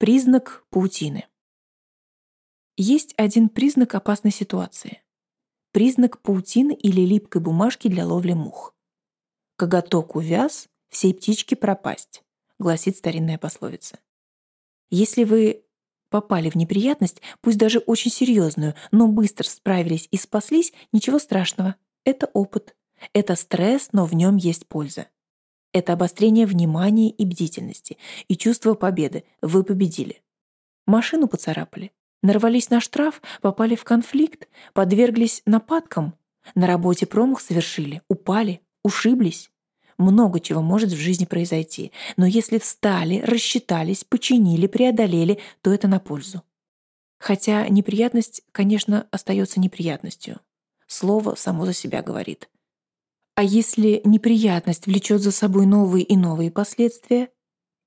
Признак паутины. Есть один признак опасной ситуации. Признак паутины или липкой бумажки для ловли мух. «Коготок увяз, всей птички пропасть», гласит старинная пословица. Если вы попали в неприятность, пусть даже очень серьезную, но быстро справились и спаслись, ничего страшного. Это опыт. Это стресс, но в нем есть польза. Это обострение внимания и бдительности, и чувство победы. Вы победили. Машину поцарапали, нарвались на штраф, попали в конфликт, подверглись нападкам, на работе промах совершили, упали, ушиблись. Много чего может в жизни произойти, но если встали, рассчитались, починили, преодолели, то это на пользу. Хотя неприятность, конечно, остается неприятностью. Слово само за себя говорит. А если неприятность влечет за собой новые и новые последствия,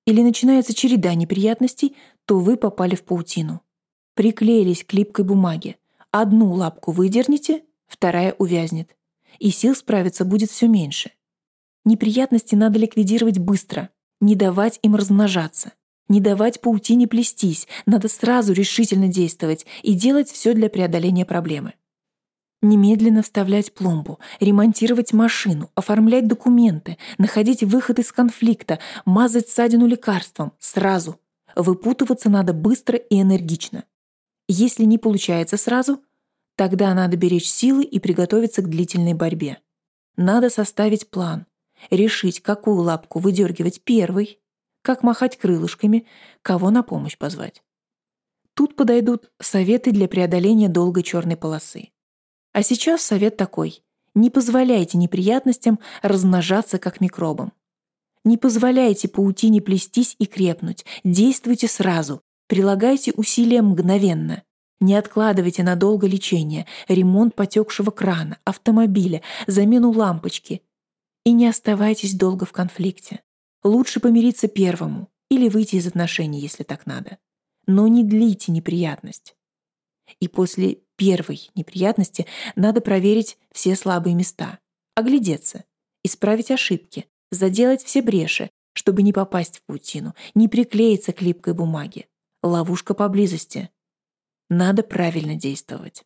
или начинается череда неприятностей, то вы попали в паутину. Приклеились к липкой бумаге. Одну лапку выдерните, вторая увязнет. И сил справиться будет все меньше. Неприятности надо ликвидировать быстро, не давать им размножаться. Не давать паутине плестись, надо сразу решительно действовать и делать все для преодоления проблемы. Немедленно вставлять пломбу, ремонтировать машину, оформлять документы, находить выход из конфликта, мазать ссадину лекарством. Сразу. Выпутываться надо быстро и энергично. Если не получается сразу, тогда надо беречь силы и приготовиться к длительной борьбе. Надо составить план, решить, какую лапку выдергивать первой, как махать крылышками, кого на помощь позвать. Тут подойдут советы для преодоления долгой черной полосы. А сейчас совет такой. Не позволяйте неприятностям размножаться как микробам. Не позволяйте паутине плестись и крепнуть. Действуйте сразу. Прилагайте усилия мгновенно. Не откладывайте надолго лечение, ремонт потекшего крана, автомобиля, замену лампочки. И не оставайтесь долго в конфликте. Лучше помириться первому или выйти из отношений, если так надо. Но не длите неприятность. И после первой неприятности надо проверить все слабые места, оглядеться, исправить ошибки, заделать все бреши, чтобы не попасть в паутину, не приклеиться к липкой бумаге. Ловушка поблизости. Надо правильно действовать.